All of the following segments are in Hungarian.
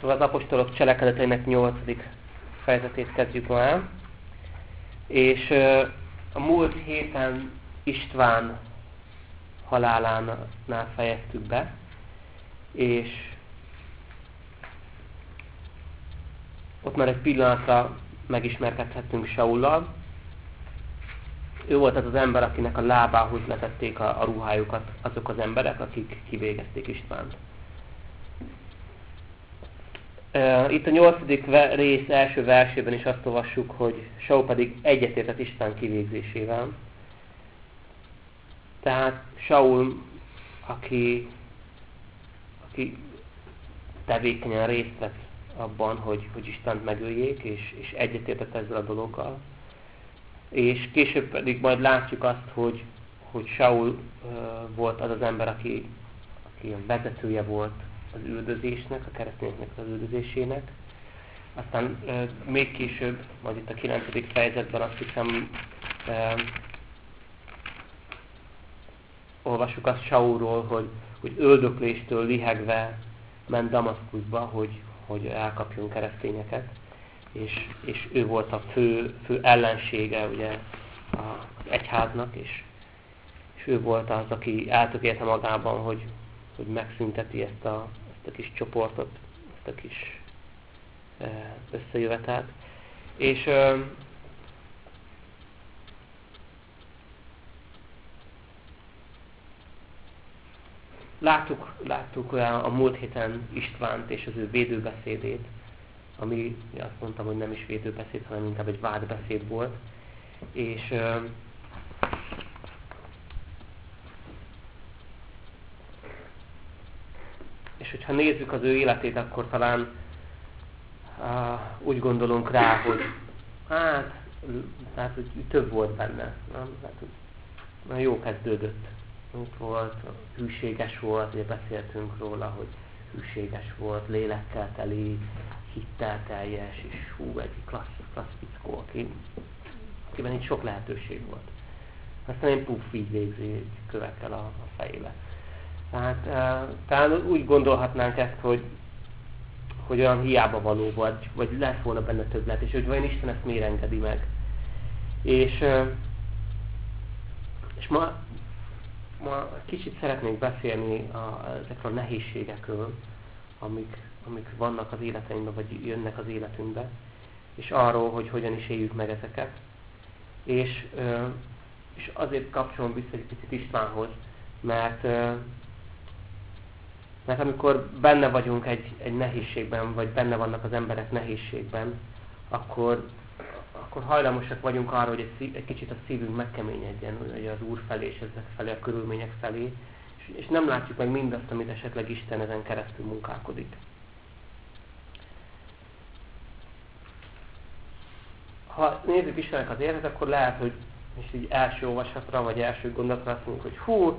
Szóval az apostolok cselekedeteinek 8. fejezetét kezdjük ma el. És a múlt héten István halálánál fejeztük be, és ott már egy pillanatra megismerkedhettünk Saullal. Ő volt az az ember, akinek a lábához letették a, a ruhájukat azok az emberek, akik kivégezték Istvánt. Itt a nyolcadik rész első versében is azt olvassuk, hogy Saul pedig egyetértett István kivégzésével. Tehát Saul, aki, aki tevékenyen részt vett abban, hogy, hogy Istent megöljék, és, és egyetértett ezzel a dologgal. És később pedig majd látjuk azt, hogy, hogy Saul uh, volt az az ember, aki, aki a vezetője volt az üldözésnek, a keresztényeknek az üldözésének. Aztán uh, még később, majd itt a 9. fejezetben azt hiszem, uh, olvassuk azt Saulról, hogy, hogy öldökléstől lihegve ment Damaszkuszba, hogy, hogy elkapjon keresztényeket, és, és ő volt a fő, fő ellensége ugye, az egyháznak, és, és ő volt az, aki eltökélte magában, hogy, hogy megszünteti ezt a, ezt a kis csoportot, ezt a kis összejövetelt. És Láttuk, láttuk a múlt héten Istvánt és az ő védőbeszédét, ami azt mondtam, hogy nem is védőbeszéd, hanem inkább egy vádbeszéd volt. És és hogyha nézzük az ő életét, akkor talán uh, úgy gondolunk rá, hogy hát, hát hogy több volt benne. Nem? Hát, hogy jó kezdődött ott volt, hűséges volt, ugye beszéltünk róla, hogy hűséges volt, lélekkel teli, hittel teljes, és hú, egy klassz, klassz fickó, aki, akiben itt sok lehetőség volt. Aztán egy puff így végzi kövekkel a, a fejébe. Tehát e, talán úgy gondolhatnánk ezt, hogy, hogy olyan hiába való volt, vagy lett volna benne többlet, és hogy vajon Isten ezt miért engedi meg. És, e, és ma ma kicsit szeretnék beszélni a, ezekről a nehézségekről, amik, amik vannak az életeinkben, vagy jönnek az életünkbe, és arról, hogy hogyan is éljük meg ezeket. És, és azért kapcsolom vissza egy picit Istvánhoz, mert, mert amikor benne vagyunk egy, egy nehézségben, vagy benne vannak az emberek nehézségben, akkor, akkor hajlamosak vagyunk arra, hogy egy, egy kicsit a szívünk megkeményedjen hogy az Úr felé és ezek felé, a körülmények felé, és, és nem látjuk meg mindazt, amit esetleg Isten ezen keresztül munkálkodik. Ha nézzük Istennek az életet, akkor lehet, hogy és így első olvasatra, vagy első gondolatra azt mondjuk, hogy hú,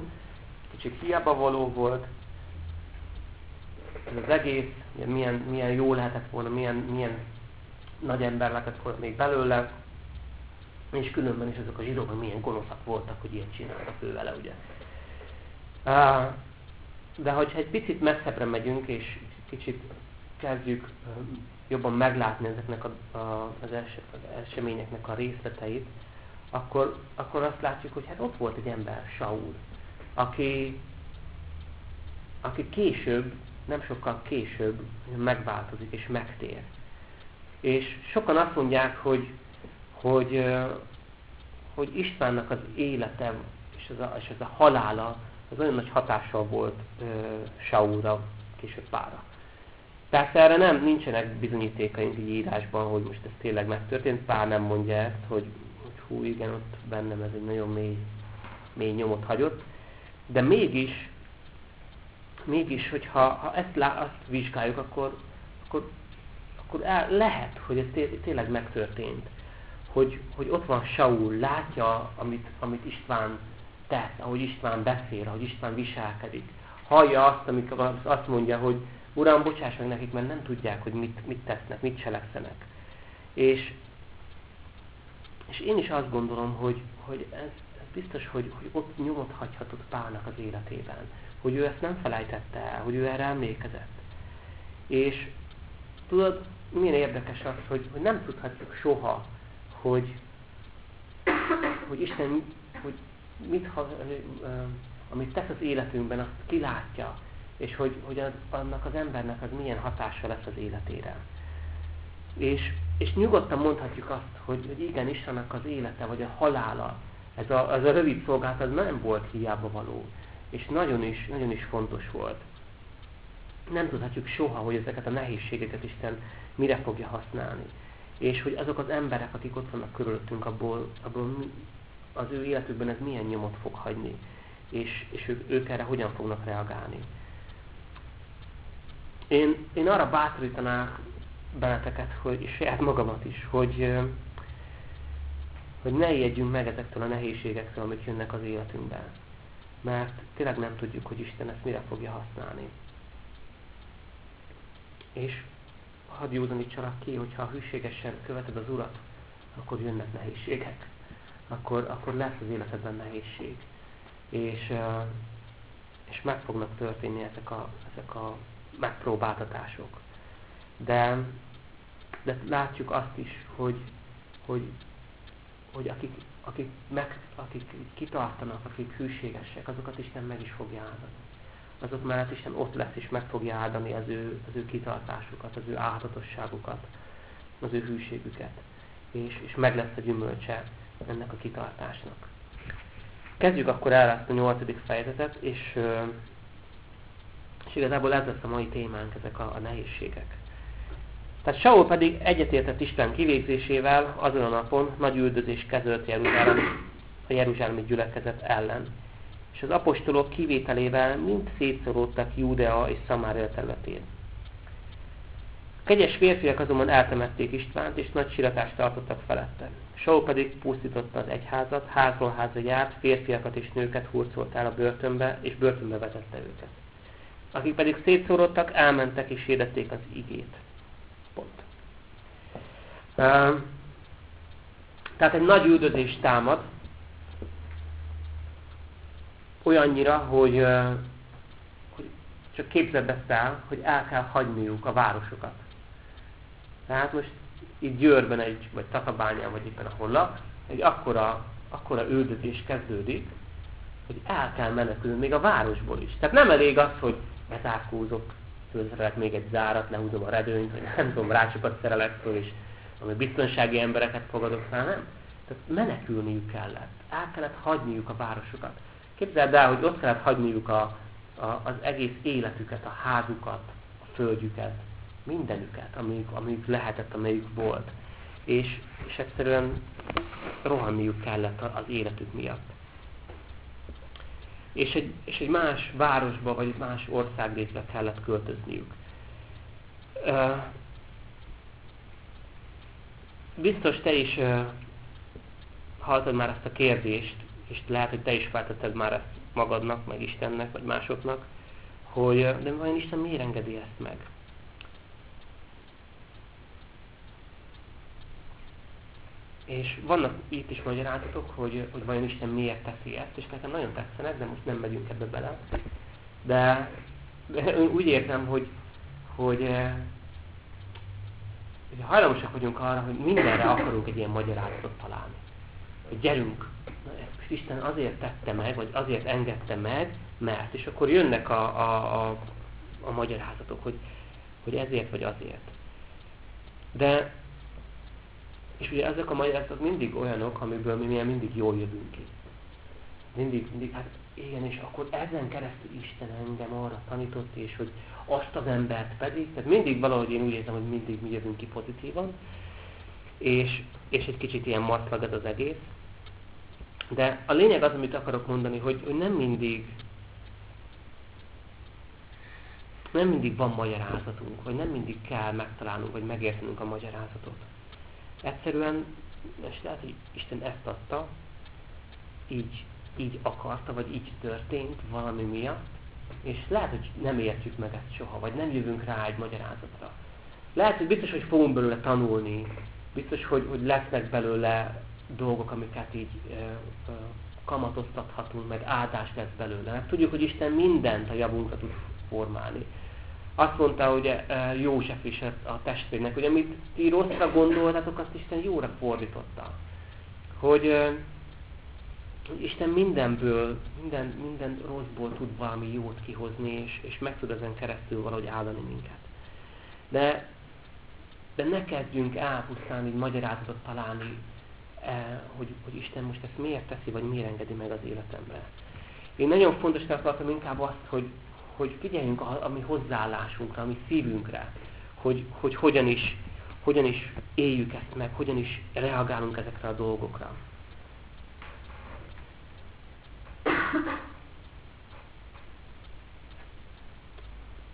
kicsit hiába való volt, ez az egész, milyen, milyen jó lehetett volna, milyen, milyen nagy ember lehetett volna még belőle, és különben is azok a zsidók, milyen gonoszak voltak, hogy ilyet csináltak ő vele, ugye. De hogyha egy picit messzebbre megyünk, és kicsit kezdjük jobban meglátni ezeknek a, a, az eseményeknek a részleteit, akkor, akkor azt látjuk, hogy hát ott volt egy ember, Saul, aki, aki később, nem sokkal később megváltozik és megtér. És sokan azt mondják, hogy, hogy, hogy Istvánnak az élete és az a, és az a halála az olyan nagy hatással volt Saulra, később pára. Persze erre nem, nincsenek bizonyítékaink így írásban, hogy most ez tényleg megtörtént. Pár nem mondja ezt, hogy, hogy hú, igen, ott bennem ez egy nagyon mély, mély nyomot hagyott. De mégis, mégis, hogyha ha ezt, azt vizsgáljuk, akkor, akkor akkor el, lehet, hogy ez té tényleg megtörtént. Hogy, hogy ott van Saul, látja, amit, amit István tesz, ahogy István beszél, ahogy István viselkedik. Hallja azt, amikor azt mondja, hogy Uram, bocsáss meg nekik, mert nem tudják, hogy mit, mit tesznek, mit cselekszenek. És, és én is azt gondolom, hogy, hogy ez, ez biztos, hogy, hogy ott nyomot hagyhatott Pálnak az életében. Hogy ő ezt nem felejtette el, hogy ő erre emlékezett. És tudod, milyen érdekes az, hogy, hogy nem tudhatjuk soha, hogy, hogy Isten, hogy mit, ha, amit tesz az életünkben, azt kilátja, és hogy, hogy az, annak az embernek az milyen hatása lesz az életére. És, és nyugodtan mondhatjuk azt, hogy, hogy igen, Istennek az élete, vagy a halála, ez a, az a rövid szolgálat, az nem volt hiába való. És nagyon is, nagyon is fontos volt. Nem tudhatjuk soha, hogy ezeket a nehézségeket Isten mire fogja használni. És hogy azok az emberek, akik ott vannak körülöttünk, abból, abból az ő életükben ez milyen nyomot fog hagyni. És, és ők, ők erre hogyan fognak reagálni. Én, én arra bátorítanák benneteket, hogy, és saját magamat is, hogy, hogy ne ijedjünk meg ezektől a nehézségektől, amik jönnek az életünkben. Mert tényleg nem tudjuk, hogy Isten ezt mire fogja használni. És hadd józanítsalak ki, hogyha hűségesen követed az Urat, akkor jönnek nehézségek. Akkor, akkor lesz az életedben nehézség. És, és meg fognak történni ezek a, ezek a megpróbáltatások. De, de látjuk azt is, hogy, hogy, hogy akik, akik, meg, akik kitartanak, akik hűségesek, azokat Isten meg is fogja áldani. Azok mellett Isten ott lesz és meg fogja áldani az ő, az ő kitartásukat, az ő áldatosságukat, az ő hűségüket. És, és meg lesz a gyümölcse ennek a kitartásnak. Kezdjük akkor el ezt a nyolcadik fejezetet, és és igazából ez lesz a mai témánk, ezek a, a nehézségek. Tehát Saul pedig egyetértett Isten kivégzésével azon a napon nagy üldözés kezdődött Jeruzsálem, a Jeruzsálemi gyülekezet ellen. És az apostolok kivételével mind szétszoródtak Júdea és Szamária területén. A kegyes férfiak azonban eltemették Istvánt, és nagy siratást tartottak felette. Saul pedig pusztította az egyházat, házról házra járt, férfiakat és nőket hurcolt el a börtönbe, és börtönbe vetette őket akik pedig szétszórodtak, elmentek és hirdették az igét. Tehát egy nagy üldözés támad, olyannyira, hogy, hogy csak képzeld ezt el, hogy el kell hagyniuk a városokat. Tehát most itt Győrben egy, vagy Tatabányán, vagy éppen ahol lak, egy akkora, akkora üldözés kezdődik, hogy el kell menekülni még a városból is. Tehát nem elég az, hogy bezárkózok, fölszerelek még egy zárat, lehúzom a redőnyt, vagy nem tudom, rácsokat szerelek föl, és ami biztonsági embereket fogadok fel, nem. Tehát menekülniük kellett. El kellett hagyniuk a városokat. Képzeld el, hogy ott kellett hagyniuk a, a, az egész életüket, a házukat, a földjüket, mindenüket, amíg, amíg lehetett, amelyik volt. És, és egyszerűen rohanniuk kellett az életük miatt és egy, és egy más városba, vagy egy más országrészbe kellett költözniük. Uh, biztos te is uh, hallottad már ezt a kérdést, és lehet, hogy te is feltetted már ezt magadnak, meg Istennek, vagy másoknak, hogy de vajon Isten miért engedi ezt meg? És vannak itt is magyarázatok, hogy, hogy vajon Isten miért teszi ezt, és nekem nagyon tetszenek, de most nem megyünk ebbe bele. De, de úgy értem, hogy, hogy, hogy hajlamosak vagyunk arra, hogy mindenre akarunk egy ilyen magyarázatot találni. Hogy gyerünk, na ezt Isten azért tette meg, vagy azért engedte meg, mert, és akkor jönnek a, a, a, a magyarázatok, hogy, hogy ezért vagy azért. De és ugye ezek a magyarázatok mindig olyanok, amiből mi milyen mindig jól jövünk ki. Mindig, mindig, hát igen, és akkor ezen keresztül Isten engem arra tanított, és hogy azt az embert pedig, tehát mindig valahogy én úgy érzem, hogy mindig mi jövünk ki pozitívan, és, és egy kicsit ilyen martlagad az egész. De a lényeg az, amit akarok mondani, hogy, hogy nem mindig nem mindig van magyarázatunk, vagy nem mindig kell megtalálnunk, vagy megértenünk a magyarázatot. Egyszerűen, és lehet, hogy Isten ezt adta, így, így akarta, vagy így történt valami miatt, és lehet, hogy nem értjük meg ezt soha, vagy nem jövünk rá egy magyarázatra. Lehet, hogy biztos, hogy fogunk belőle tanulni, biztos, hogy, hogy lesznek belőle dolgok, amiket így ö, ö, kamatoztathatunk, meg áldás lesz belőle. Mert tudjuk, hogy Isten mindent a javunkra tud formálni. Azt mondta ugye József is a testvérnek, hogy amit ti rosszra gondoltatok, azt Isten jóra fordította. Hogy, hogy Isten mindenből, minden, minden rosszból tud valami jót kihozni, és, és meg tud ezen keresztül valahogy áldani minket. De, de ne kezdjünk el pusztán így magyarázatot találni, eh, hogy, hogy Isten most ezt miért teszi, vagy miért engedi meg az életemre. Én nagyon fontos tartom inkább azt, hogy, hogy figyeljünk a, a mi hozzáállásunkra, a mi szívünkre, hogy, hogy hogyan, is, hogyan is éljük ezt meg, hogyan is reagálunk ezekre a dolgokra.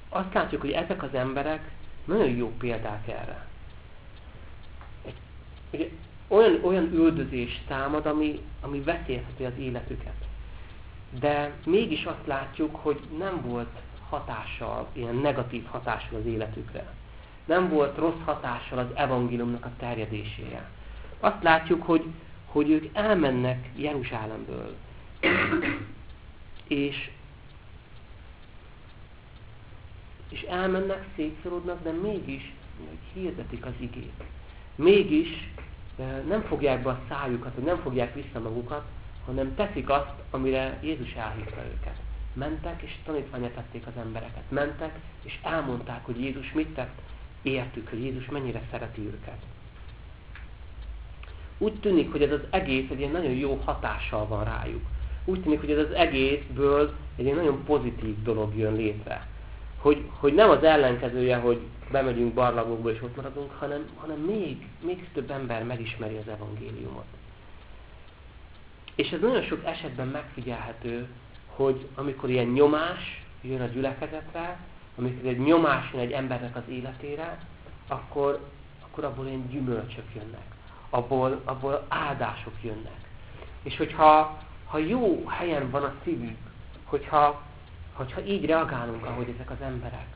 Azt látjuk, hogy ezek az emberek nagyon jó példák erre. Egy, ugye, olyan, olyan üldözés támad, ami, ami veszélyezheti az életüket. De mégis azt látjuk, hogy nem volt hatással, ilyen negatív hatással az életükre. Nem volt rossz hatással az evangéliumnak a terjedésére. Azt látjuk, hogy, hogy ők elmennek Jeruzsálemből, és, és elmennek, szétszorodnak, de mégis hirdetik az igét. Mégis nem fogják be a szájukat, vagy nem fogják vissza magukat, hanem teszik azt, amire Jézus elhívta őket. Mentek és tanítványa tették az embereket. Mentek és elmondták, hogy Jézus mit tett, értük, hogy Jézus mennyire szereti őket. Úgy tűnik, hogy ez az egész egy ilyen nagyon jó hatással van rájuk. Úgy tűnik, hogy ez az egészből egy nagyon pozitív dolog jön létre. Hogy, hogy nem az ellenkezője, hogy bemegyünk barlangokba és ott maradunk, hanem, hanem még, még több ember megismeri az evangéliumot. És ez nagyon sok esetben megfigyelhető, hogy amikor ilyen nyomás jön a gyülekezetre, amikor egy nyomás jön egy embernek az életére, akkor, akkor abból ilyen gyümölcsök jönnek. Abból, abból áldások jönnek. És hogyha ha jó helyen van a szívünk, hogyha, hogyha így reagálunk, ahogy ezek az emberek,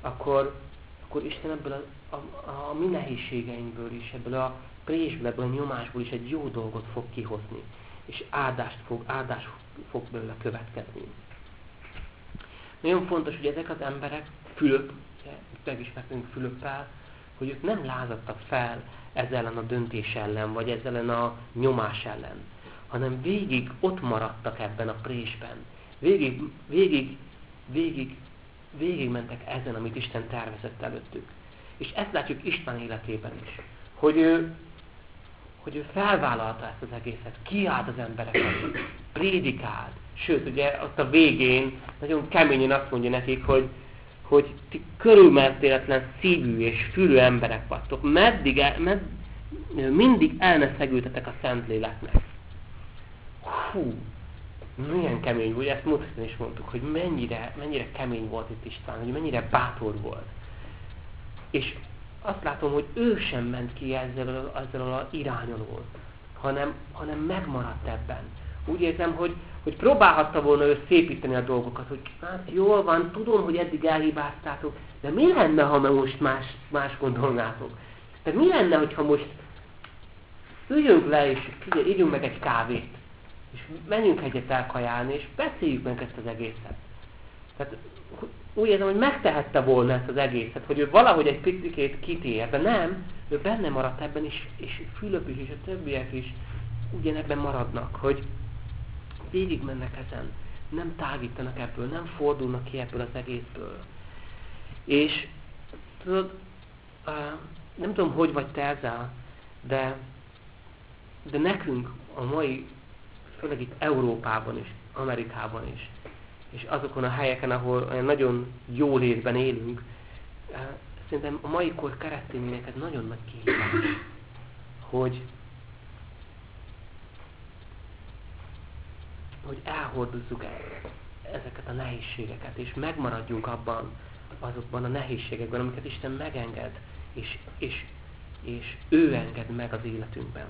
akkor, akkor Isten ebből a, a, a mi nehézségeinkből is, ebből a présből, ebből a nyomásból is egy jó dolgot fog kihozni és áldást fog, áldás fog belőle következni. Nagyon fontos, hogy ezek az emberek, Fülöp, megismertünk Fülöppel, hogy ők nem lázadtak fel ezzel ellen a döntés ellen, vagy ezzel ellen a nyomás ellen, hanem végig ott maradtak ebben a présben. Végig, végig, végig, végig mentek ezen, amit Isten tervezett előttük. És ezt látjuk Isten életében is, hogy ő hogy ő felvállalta ezt az egészet, kiállt az embereket, prédikált. Sőt, ugye ott a végén nagyon keményen azt mondja nekik, hogy, hogy ti körülmertéletlen szívű és fülő emberek vagytok. Meddig, el, med, mindig elneszegültetek a Szentléleknek. Hú, milyen kemény volt, ezt múltkor is mondtuk, hogy mennyire, mennyire kemény volt itt István, hogy mennyire bátor volt. És azt látom, hogy ő sem ment ki ezzel, ezzel a irányonul, hanem, hanem megmaradt ebben. Úgy érzem, hogy, hogy próbálhatta volna ő szépíteni a dolgokat, hogy hát jól van, tudom, hogy eddig elhibáztátok, de mi lenne, ha most más, más gondolnátok? De mi lenne, hogyha most üljünk le, és figyelj, ígyunk meg egy kávét, és menjünk egyet elkajálni, és beszéljük meg ezt az egészet. Tehát úgy érzem, hogy megtehette volna ezt az egészet, hogy ő valahogy egy picit kitér, de nem, ő benne maradt ebben, és, és Fülöp is, és a többiek is ugyanebben maradnak, hogy végig mennek ezen, nem tágítanak ebből, nem fordulnak ki ebből az egészből. És tudod, nem tudom, hogy vagy te ezzel, de, de nekünk a mai, főleg itt Európában is, Amerikában is, és azokon a helyeken, ahol olyan nagyon jó létben élünk, eh, szerintem a mai kor keresztényének ez nagyon nagy kihívás, hogy, hogy elhordozzuk ezeket a nehézségeket, és megmaradjunk abban, azokban a nehézségekben, amiket Isten megenged, és, és, és ő enged meg az életünkben.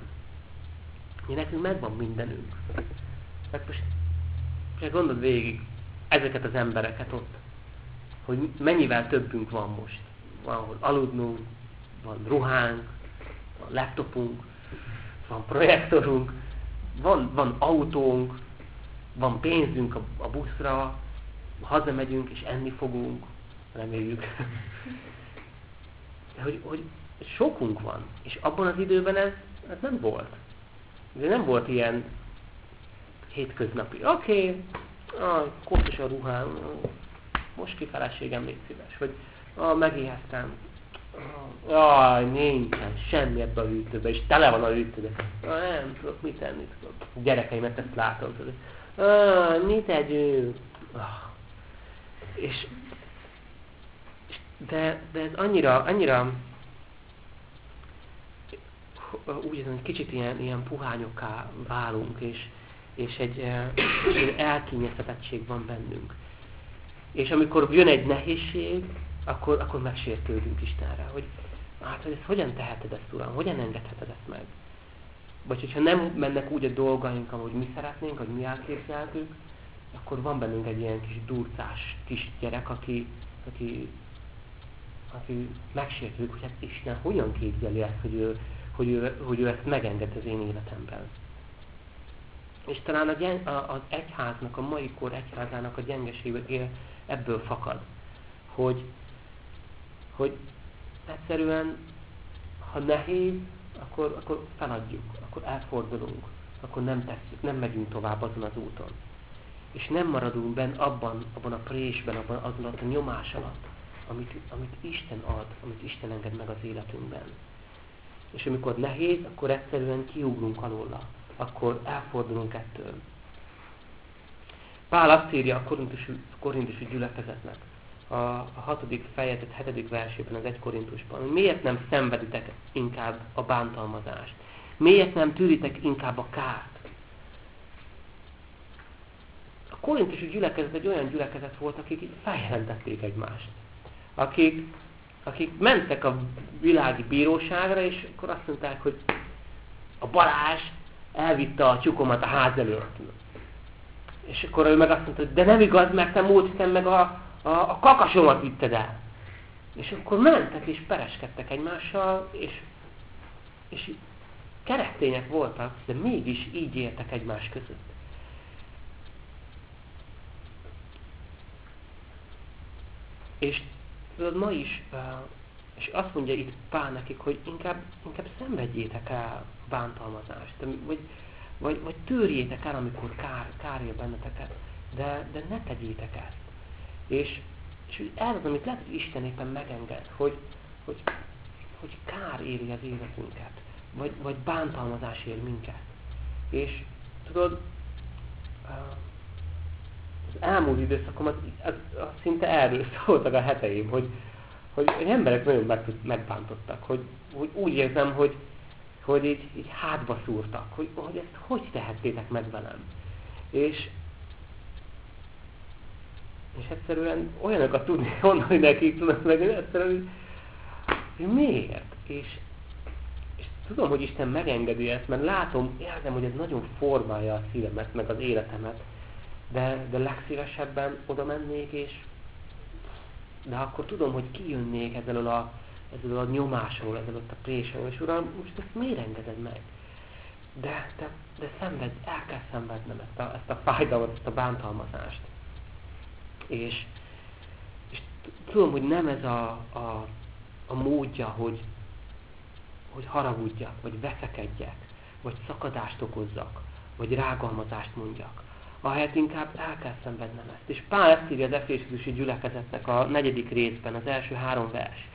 Mi nekünk megvan mindenünk. Mert most, most gondold végig, ezeket az embereket ott, hogy mennyivel többünk van most. Van, ahol aludnunk, van ruhánk, van laptopunk, van projektorunk, van, van autónk, van pénzünk a, a buszra, hazamegyünk és enni fogunk, reméljük. hogy, hogy sokunk van, és abban az időben ez, ez nem volt. De nem volt ilyen hétköznapi. Oké, okay, ah, koszos a ruhám, most ki feleségem, légy szíves. Vagy ah, megéheztem, Jaj, nincsen semmi ebben a hűtőben, és tele van a hűtőben. Nem tudok mit tenni. Tudok. Gyerekeimet ezt látom. Tudod. Ah, mit tegyünk? Ah. És, de, de ez annyira, annyira úgy érzem, hogy kicsit ilyen, ilyen puhányokká válunk, és, és egy, és egy elkényeztetettség van bennünk. És amikor jön egy nehézség, akkor, akkor megsértődünk Istenre, hogy hát, hogy ezt hogyan teheted ezt, Uram, hogyan engedheted ezt meg? Vagy hogyha nem mennek úgy a dolgaink, ahogy mi szeretnénk, hogy mi elképzeltük, akkor van bennünk egy ilyen kis durcás kis gyerek, aki, aki, aki megsértődik, hogy hát Isten hogyan képzeli ezt, hogy ő, hogy ő, hogy ő ezt megenged az én életemben. És talán a gyeng, a, az egyháznak, a mai kor egyházának a gyengesége ebből fakad, hogy, hogy egyszerűen, ha nehéz, akkor, akkor feladjuk, akkor elfordulunk, akkor nem tesszük, nem megyünk tovább azon az úton. És nem maradunk benne abban, abban a présben, abban azon a nyomás alatt, amit, amit Isten ad, amit Isten enged meg az életünkben. És amikor nehéz, akkor egyszerűen kiugrunk alóla, akkor elfordulunk ettől. Pál azt írja a korintusi, gyülekezetnek, a, a hatodik fejezet hetedik versében, az egy Korintusban, hogy miért nem szenveditek inkább a bántalmazást? Miért nem tűritek inkább a kárt? A korintusi gyülekezet egy olyan gyülekezet volt, akik feljelentették egymást. Akik, akik mentek a világi bíróságra, és akkor azt mondták, hogy a Balázs elvitte a csukomat a ház előtt. És akkor ő meg azt mondta, hogy de nem igaz, mert te múlt meg a, a, a kakasomat vitted el. És akkor mentek és pereskedtek egymással, és, és keresztények voltak, de mégis így éltek egymás között. És tudod, ma is, és azt mondja itt Pál nekik, hogy inkább, inkább szenvedjétek el bántalmazást, vagy, vagy, vagy törjétek el, amikor kár, kárja benneteket, de, de ne tegyétek ezt. És, és ez az, amit lehet, hogy Isten éppen megenged, hogy, hogy, hogy kár éri az életünket, vagy, vagy bántalmazás ér minket. És tudod, az elmúlt időszakomat az, az szinte erről szóltak a heteim, hogy, hogy, hogy emberek nagyon meg, megbántottak, hogy, hogy úgy érzem, hogy, hogy így, így hátba szúrtak, hogy, hogy ezt hogy tehettétek meg velem. És, és egyszerűen olyanokat tudni mondani nekik, tudod meg, egyszerűen, hogy miért? És, és tudom, hogy Isten megengedi ezt, mert látom, érzem, hogy ez nagyon formálja a szívemet, meg az életemet, de, de legszívesebben oda mennék, és de akkor tudom, hogy kijönnék ezzel a, ezzel a nyomásról, ezzel a présről, és Uram, most ezt miért engeded meg? De, de, de szenved, el kell szenvednem ezt a, ezt a fájdalmat, ezt a bántalmazást. És, és tudom, hogy nem ez a, a, a módja, hogy, hogy haragudjak, vagy veszekedjek, vagy szakadást okozzak, vagy rágalmazást mondjak. Ahelyett inkább el kell szenvednem ezt. És Pál ezt írja az Efészusi gyülekezetnek a negyedik részben, az első három vers.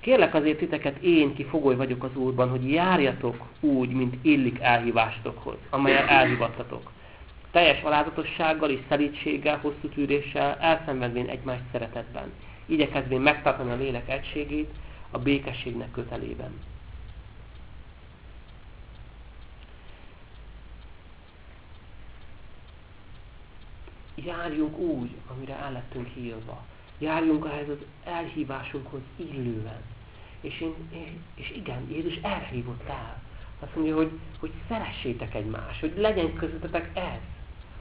Kérlek azért titeket, én, ki vagyok az Úrban, hogy járjatok úgy, mint illik elhívásotokhoz, amelyel elhívattatok teljes alázatossággal és szelítséggel, hosszú tűréssel, elszenvedvén egymást szeretetben, igyekezvén megtartani a lélek egységét a békességnek kötelében. Járjunk úgy, amire el lettünk hívva. Járjunk ehhez az elhívásunkhoz illően. És, én, és igen, Jézus erre el. Azt mondja, hogy, hogy szeressétek egymást, hogy legyen közöttetek ez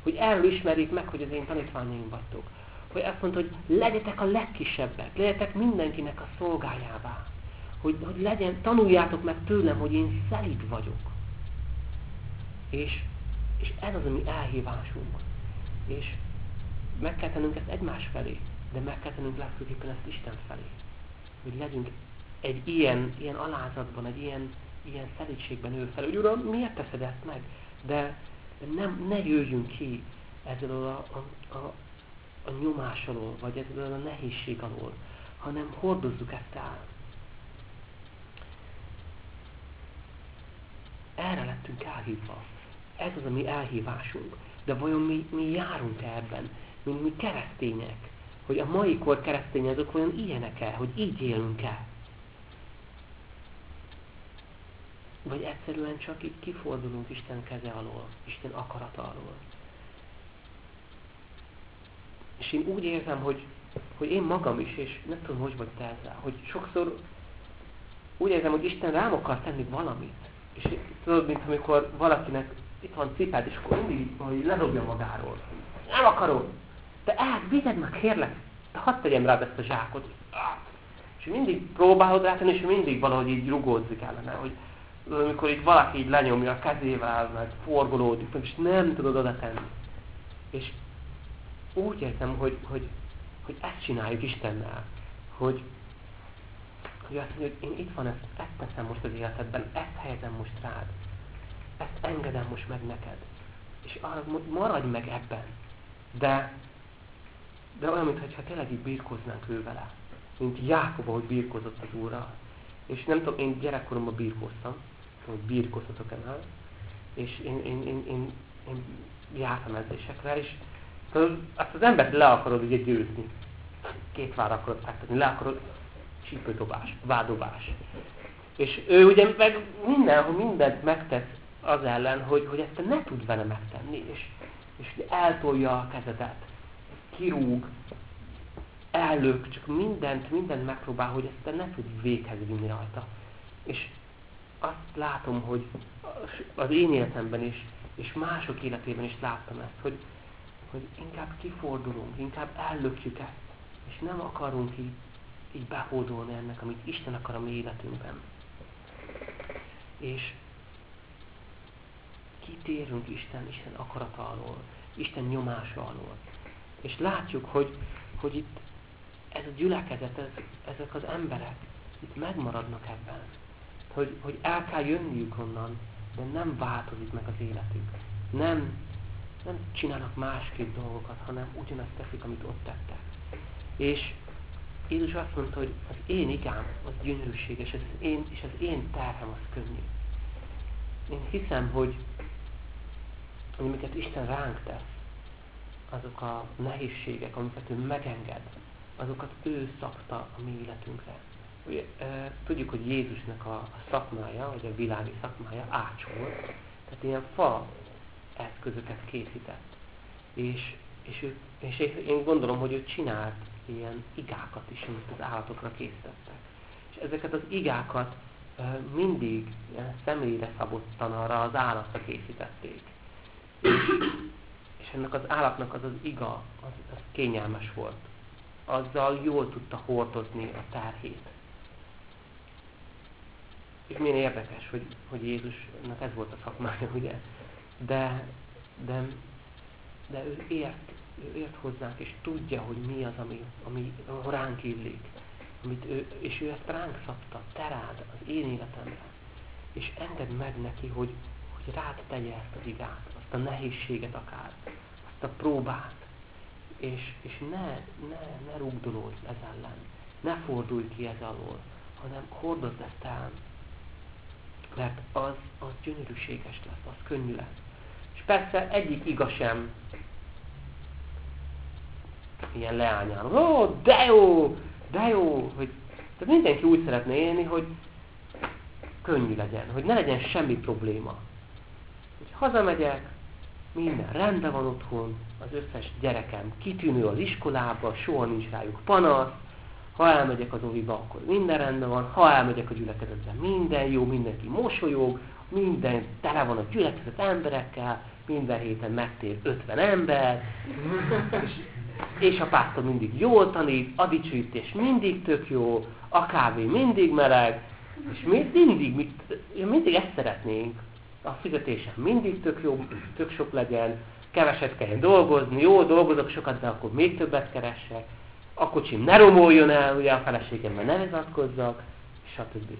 hogy erről ismerjék meg, hogy az én tanítványaim vagytok. Hogy azt mondta, hogy legyetek a legkisebbek, legyetek mindenkinek a szolgájává. Hogy, hogy legyen, tanuljátok meg tőlem, hogy én szelíd vagyok. És, és ez az, ami elhívásunk. És meg kell tennünk ezt egymás felé. de meg kell tennünk legfőképpen ezt Isten felé. Hogy legyünk egy ilyen, ilyen alázatban, egy ilyen, ilyen szelítségben ő fel, hogy Uram, miért teszed ezt meg? De, nem, ne jöjjünk ki ezzel a, a, a, a nyomás alól, vagy ezzel a nehézség alól, hanem hordozzuk ezt el. Erre lettünk elhívva. Ez az a mi elhívásunk. De vajon mi, mi járunk -e ebben, mint mi keresztények? Hogy a mai kor keresztény azok olyan ilyenek-e, hogy így élünk-e? Vagy egyszerűen csak így kifordulunk Isten keze alól, Isten akarata alól. És én úgy érzem, hogy, hogy én magam is, és nem tudom, hogy vagy te ezzel, hogy sokszor úgy érzem, hogy Isten rám akar tenni valamit. És tudod, mint amikor valakinek itt van cipád, és akkor mindig hogy ledobja magáról. Nem akarod. De el, vigyed meg, kérlek. De hadd tegyem rád ezt a zsákot. És mindig próbálod rátenni, és mindig valahogy így rugódzik ellene, hogy amikor így valaki így lenyomja a kezével, meg forgolódik, és nem tudod oda tenni. És úgy értem, hogy, hogy, hogy ezt csináljuk Istennel, hogy, hogy azt mondja, hogy én itt van, ezt, ezt teszem most az életedben, ezt helyezem most rád, ezt engedem most meg neked. És arra maradj meg ebben. De, de olyan, mintha tényleg így birkóznánk ő vele. Mint Jákob, ahogy birkózott az Úrral. És nem tudom, én gyerekkoromban birkóztam, hogy birkóztatok-e már, és én, én, én, én, én jártam edzésekre, és azt az embert le akarod ugye győzni. Két vár akarod fektetni, le akarod csípődobás, vádobás. És ő ugye meg mindenhol mindent megtesz az ellen, hogy, hogy ezt te ne tud vele megtenni, és, és eltolja a kezedet, kirúg, ellök, csak mindent, mindent megpróbál, hogy ezt ne tud véghez vinni rajta. És azt látom, hogy az én életemben is, és mások életében is láttam ezt, hogy, hogy inkább kifordulunk, inkább ellökjük ezt, és nem akarunk így, így behódolni ennek, amit Isten akar a mi életünkben. És kitérünk Isten, Isten akarata alól, Isten nyomása alól. És látjuk, hogy, hogy itt ez a gyülekezet, ez, ezek az emberek itt megmaradnak ebben. Hogy, hogy el kell jönniük onnan, de nem változik meg az életük. Nem, nem csinálnak másképp dolgokat, hanem ugyanazt teszik, amit ott tettek. És Jézus azt mondta, hogy az én igám az gyönyörűséges, az én, és az én terhem az könnyű. Én hiszem, hogy amiket Isten ránk tesz, azok a nehézségek, amiket ő megenged, azokat ő szakta a mi életünkre. Ugye, e, tudjuk, hogy Jézusnak a, a szakmája, vagy a világi szakmája ács tehát ilyen fa eszközöket készített. És, és, ő, és én gondolom, hogy ő csinált ilyen igákat is, amit az állatokra készítettek. És ezeket az igákat e, mindig személyre szabottan arra az állatra készítették. És ennek az állatnak az az iga, az, az kényelmes volt. Azzal jól tudta hordozni a terhét. És milyen érdekes, hogy, hogy Jézusnak ez volt a szakmája, ugye? De, de, de ő ért, ő ért hozzánk, és tudja, hogy mi az, ami, ami ránk illik. Amit ő, és ő ezt ránk szabta, te rád, az én életemre. És engedd meg neki, hogy, hogy rád tegye ezt az igát a nehézséget akár, azt a próbát, és, és ne, ne, ne rugdolódj ez ellen, ne fordulj ki ez alól, hanem hordozd ezt el, mert az, az gyönyörűséges lesz, az könnyű lesz. És persze egyik igaz sem ilyen leányáló. Ó, de jó, de jó, hogy tehát mindenki úgy szeretne élni, hogy könnyű legyen, hogy ne legyen semmi probléma. Hogy hazamegyek, minden rendben van otthon, az összes gyerekem kitűnő az iskolába, soha nincs rájuk panasz, ha elmegyek az oviba, akkor minden rendben van, ha elmegyek a gyülekezetbe, minden jó, mindenki mosolyog, minden tele van a gyülekezet emberekkel, minden héten megtér 50 ember, és, a pásztor mindig jól tanít, a dicsőítés mindig tök jó, a kávé mindig meleg, és mi mindig, mindig ezt szeretnénk, a fizetésem mindig tök jó, tök sok legyen, keveset kell dolgozni, jó, dolgozok sokat, de akkor még többet keresek. a kocsim ne romoljon el, ugye a feleségemmel ne vezatkozzak, stb.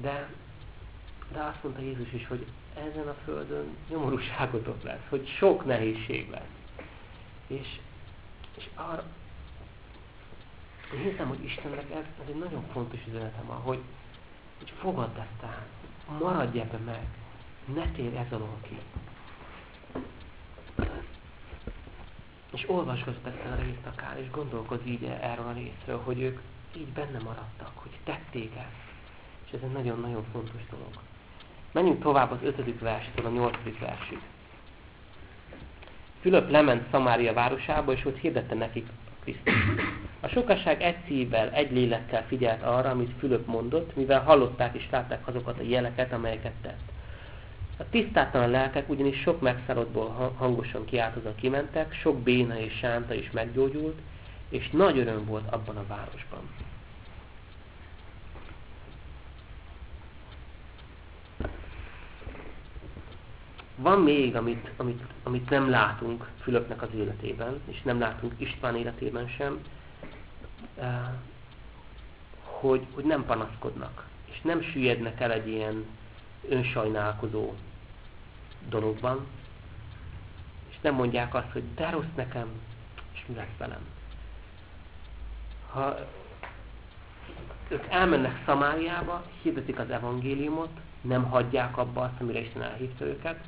De, de azt mondta Jézus is, hogy ezen a földön nyomorúságotok lesz, hogy sok nehézség lesz. És, és arra, hiszem, hogy Istennek ez, ez egy nagyon fontos üzenetem, hogy, hogy fogadd ezt el, maradj ebbe meg, ne térj ez alól ki. És olvasgass ezt a részt akár, és gondolkozz így erről a részről, hogy ők így benne maradtak, hogy tették ezt. És ez egy nagyon-nagyon fontos dolog. Menjünk tovább az ötödik verstől a nyolcadik versig. Fülöp lement Szamária városába, és ott hirdette nekik Krisztus. A sokaság egy szívvel, egy lélekkel figyelt arra, amit Fülöp mondott, mivel hallották és látták azokat a jeleket, amelyeket tett. A tisztátlan lelkek ugyanis sok megszállottból hangosan kiáltozva kimentek, sok béna és sánta is meggyógyult, és nagy öröm volt abban a városban. Van még, amit, amit, amit nem látunk Fülöpnek az életében, és nem látunk István életében sem, eh, hogy, hogy nem panaszkodnak, és nem süllyednek el egy ilyen önsajnálkozó dologban, és nem mondják azt, hogy de rossz nekem, és mi lesz velem. Ha ők elmennek Szamáriába, hirdetik az evangéliumot, nem hagyják abba azt, amire Isten elhívta őket,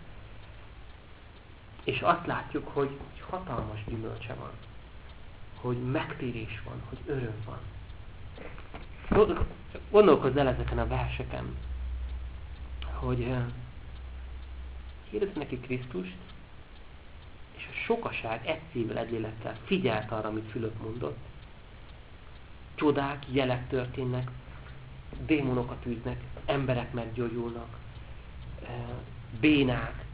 és azt látjuk, hogy hatalmas gyümölcse van. Hogy megtérés van, hogy öröm van. Gondolkozz el ezeken a verseken, hogy hirdet neki Krisztust, és a sokaság egy szívvel, egy lélekkel figyelt arra, amit Fülöp mondott. Csodák, jelek történnek, démonokat űznek, emberek meggyógyulnak, bénák,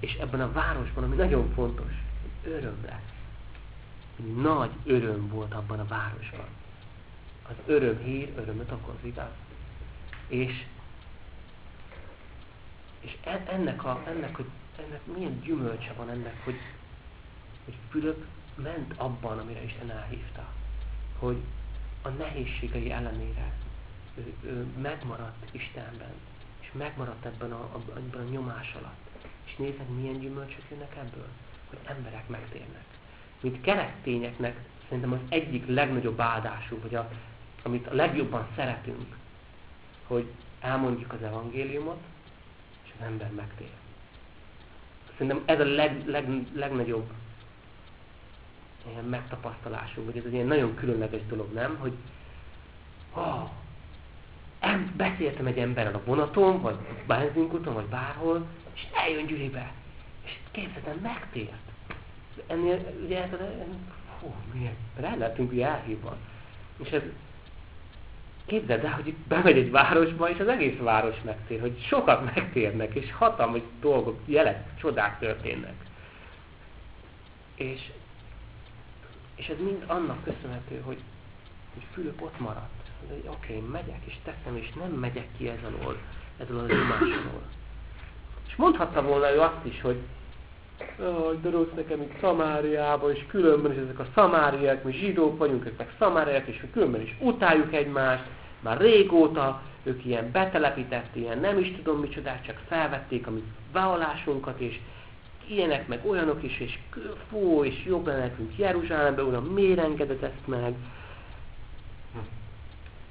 és ebben a városban, ami nagyon fontos, öröm lesz. Nagy öröm volt abban a városban. Az öröm hír, örömöt okoz, igaz? És, és ennek, a, ennek, hogy, ennek milyen gyümölcse van ennek, hogy, hogy Fülöp ment abban, amire Isten elhívta. Hogy a nehézségei ellenére ő, ő megmaradt Istenben, és megmaradt ebben a, ebben a nyomás alatt. És nézed, milyen gyümölcsök jönnek ebből? Hogy emberek megtérnek. Mint keresztényeknek szerintem az egyik legnagyobb áldású, vagy a, amit a legjobban szeretünk, hogy elmondjuk az evangéliumot, az ember megtér. Szerintem ez a leg, leg, legnagyobb ilyen megtapasztalásunk, vagy ez egy ilyen nagyon különleges dolog, nem? Hogy oh, em, beszéltem egy emberrel a vonaton, vagy benzinkuton, vagy bárhol, és eljön Gyuribe. És képzeltem, megtért. Ennél ugye ez hú, milyen, rá lehetünk ugye elhívva. És ez, képzeld el, hogy itt bemegy egy városba, és az egész város megtér, hogy sokat megtérnek, és hatalmas dolgok, jelek, csodák történnek. És, és ez mind annak köszönhető, hogy, hogy Fülöp ott maradt. Hogy oké, okay, megyek, és teszem, és nem megyek ki ez alól, ez alól a nyomás alól. És mondhatta volna ő azt is, hogy de rossz nekem itt Szamáriába, és különben is ezek a szamáriák, mi zsidók vagyunk, ők meg szamáriák, és különben is utáljuk egymást, már régóta ők ilyen betelepített, ilyen nem is tudom micsodát, csak felvették a mi bevallásunkat, és ilyenek meg olyanok is, és fú, és jobb lenne nekünk Jeruzsálembe, uram, miért engedett ezt meg?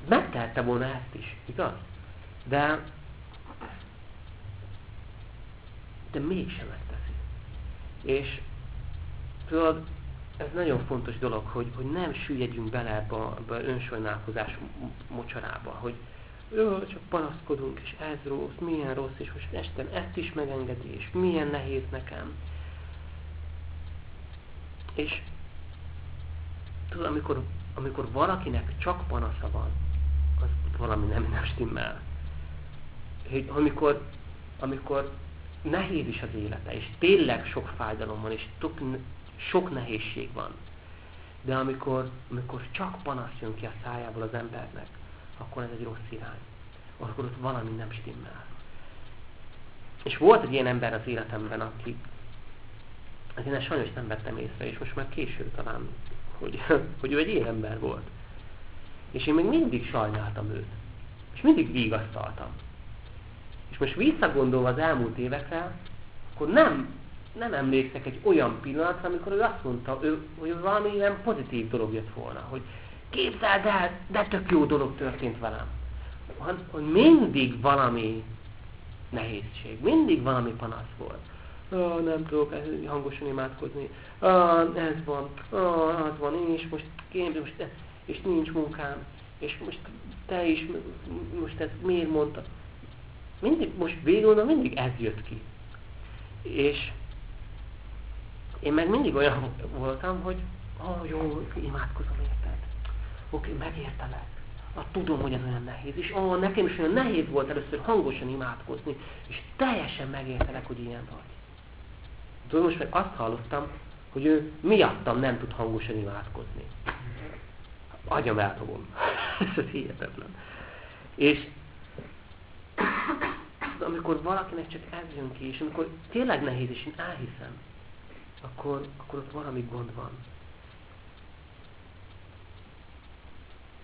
Megtehette volna ezt is, igaz? De de mégsem megteszi. És tudod, ez nagyon fontos dolog, hogy, hogy nem süllyedjünk bele ebbe a, ebbe a önsajnálkozás mocsarába, hogy jó, csak panaszkodunk, és ez rossz, milyen rossz, és most este ezt is megengedi, és milyen nehéz nekem. És tudod, amikor, amikor valakinek csak panasza van, az valami nem, nem stimmel. Hogy amikor, amikor nehéz is az élete, és tényleg sok fájdalom van, és tok, sok nehézség van. De amikor, amikor csak panasz jön ki a szájából az embernek, akkor ez egy rossz irány. Akkor ott valami nem stimmel. És volt egy ilyen ember az életemben, aki, én sajnos nem vettem észre, és most már később talán hogy, hogy ő egy ilyen ember volt. És én még mindig sajnáltam őt. És mindig vigasztaltam. És most visszagondolva az elmúlt évekre, akkor nem, nem emlékszek egy olyan pillanatra, amikor ő azt mondta, ő, hogy valami ilyen pozitív dolog jött volna, hogy képzeld el, de tök jó dolog történt velem. Hogy mindig valami nehézség, mindig valami panasz volt. Ah, nem tudok hangosan imádkozni. Ah, ez van, ah, az van, és most képzeld, most, és nincs munkám, és most te is, most ez miért mondta? Mindig, most végül mindig ez jött ki. És én meg mindig olyan voltam, hogy oh, jó, imádkozom érted. Oké, megértelek. Ah, tudom, hogy ez olyan nehéz. És oh, nekem is olyan nehéz volt először hangosan imádkozni, és teljesen megértelek, hogy ilyen vagy. Tudom, most meg azt hallottam, hogy ő miattam nem tud hangosan imádkozni. Agyam elfogom. ez hihetetlen. És amikor valakinek csak ez jön ki, és amikor tényleg nehéz, és én elhiszem, akkor, akkor ott valami gond van.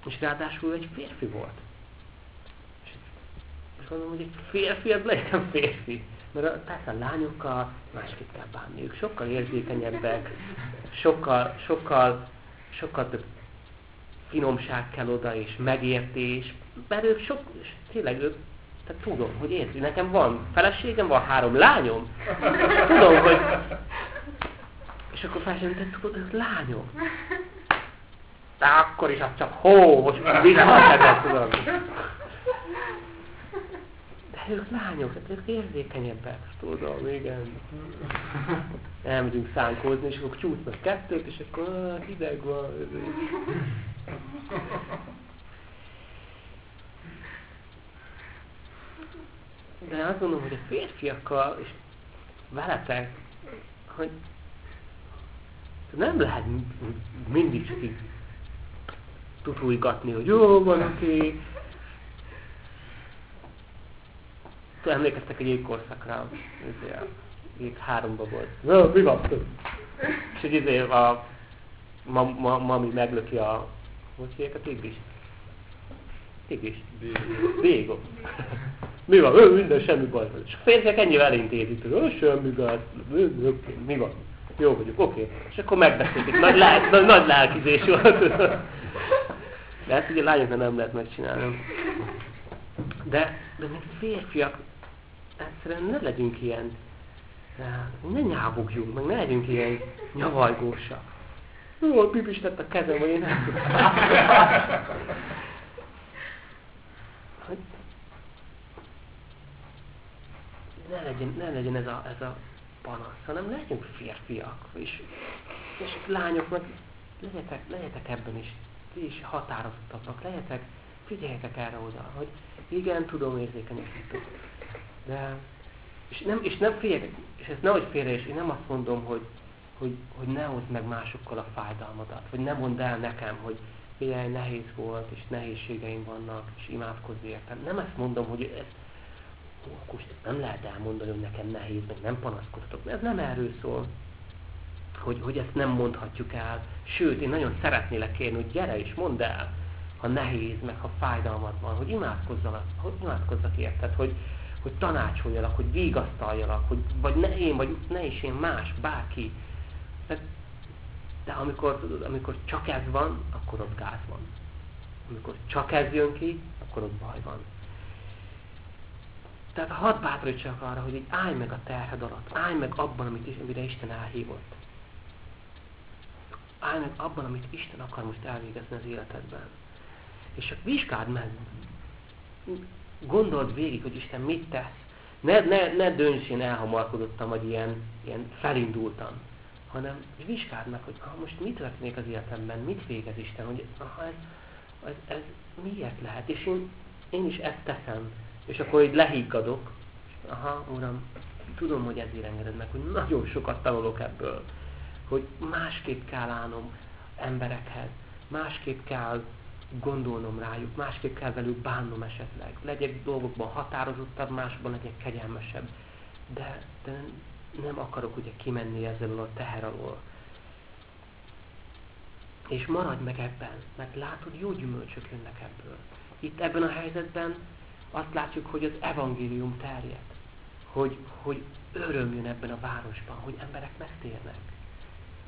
És ráadásul egy férfi volt. És mondom, hogy egy férfi, az legyen férfi. Mert persze a lányokkal másképp kell bánni. Ők sokkal érzékenyebbek, sokkal, sokkal, sokkal több finomság kell oda, és megértés, mert ők sok, és tényleg ők, tehát tudom, hogy érti, nekem van feleségem, van három lányom, tudom, hogy, és akkor te tudod, ők lányok. De akkor is az csak hó, most vissza tudod. De ők lányok, tehát ők érzékenyebbek, tudom, igen. Elmegyünk szánkózni, és akkor csúsznak kettőt, és akkor ah, hideg van. De azt mondom, hogy a férfiakkal, és veletek, hogy nem lehet mindig csak így tutulgatni, hogy jó, van, oké. Emlékeztek egy jégkorszakra, jég háromba volt. Na, mi van? És egy izé a ma, ma, mami meglöki a hogy hívják a tigris? Tigris. Végó. Mi van? Ő, minden, semmi baj. És a férfiak ennyivel elintézik, hogy semmi gaz. Mi van? Jó vagyok, oké. És akkor megbeszélték. Nagy, lelk, nagy, nagy lelkizés volt. De ezt ugye lányoknak nem lehet megcsinálni. De, de mint férfiak, egyszerűen ne legyünk ilyen, ne nyávogjunk, meg ne legyünk ilyen nyavajgósak. Jó, pipis lett a kezem, hogy én nem ne legyen, ne legyen ez, a, ez a panasz, hanem legyünk férfiak, és, és lányoknak legyetek, legyetek ebben is, ti is határozottabbak, legyetek, figyeljetek erre oda, hogy igen, tudom érzékenyek de és nem, és nem figyeljetek, és ez nehogy félre, és én nem azt mondom, hogy hogy, hogy ne hozd meg másokkal a fájdalmadat, vagy ne mondd el nekem, hogy ilyen nehéz volt, és nehézségeim vannak, és imádkozz értem. Nem ezt mondom, hogy ez, akkor nem lehet elmondani, hogy nekem nehéz, meg nem panaszkodhatok. Ez nem erről szól, hogy, hogy ezt nem mondhatjuk el. Sőt, én nagyon szeretnélek kérni, hogy gyere és mondd el, ha nehéz, meg ha fájdalmad van, hogy imádkozzak, hogy imádkozzak érted, hogy, hogy tanácsoljalak, hogy vigasztaljalak, hogy vagy ne én, vagy ne is én, más, bárki, de, de amikor, tudod, amikor csak ez van, akkor ott gáz van. Amikor csak ez jön ki, akkor ott baj van. Tehát hadd bátorítsak arra, hogy így állj meg a terhed alatt, állj meg abban, amit, amire Isten elhívott. Állj meg abban, amit Isten akar most elvégezni az életedben. És csak vizsgáld meg, gondold végig, hogy Isten mit tesz. Ne, ne, ne dönts én elhamarkodottam, vagy ilyen, ilyen felindultam hanem vizsgáld meg, hogy ha most mi történik az életemben, mit végez Isten, hogy aha, ez, ez, ez miért lehet, és én, én is ezt teszem, és akkor így lehiggadok, és aha, Uram, tudom, hogy ezért engeded meg, hogy nagyon sokat tanulok ebből, hogy másképp kell állnom emberekhez, másképp kell gondolnom rájuk, másképp kell velük bánnom esetleg. Legyek dolgokban határozottabb, másban legyek kegyelmesebb. De, de nem akarok ugye kimenni ezzel a teher alól. És maradj meg ebben, mert látod, jó gyümölcsök jönnek ebből. Itt ebben a helyzetben azt látjuk, hogy az evangélium terjed. Hogy, hogy öröm jön ebben a városban, hogy emberek megtérnek.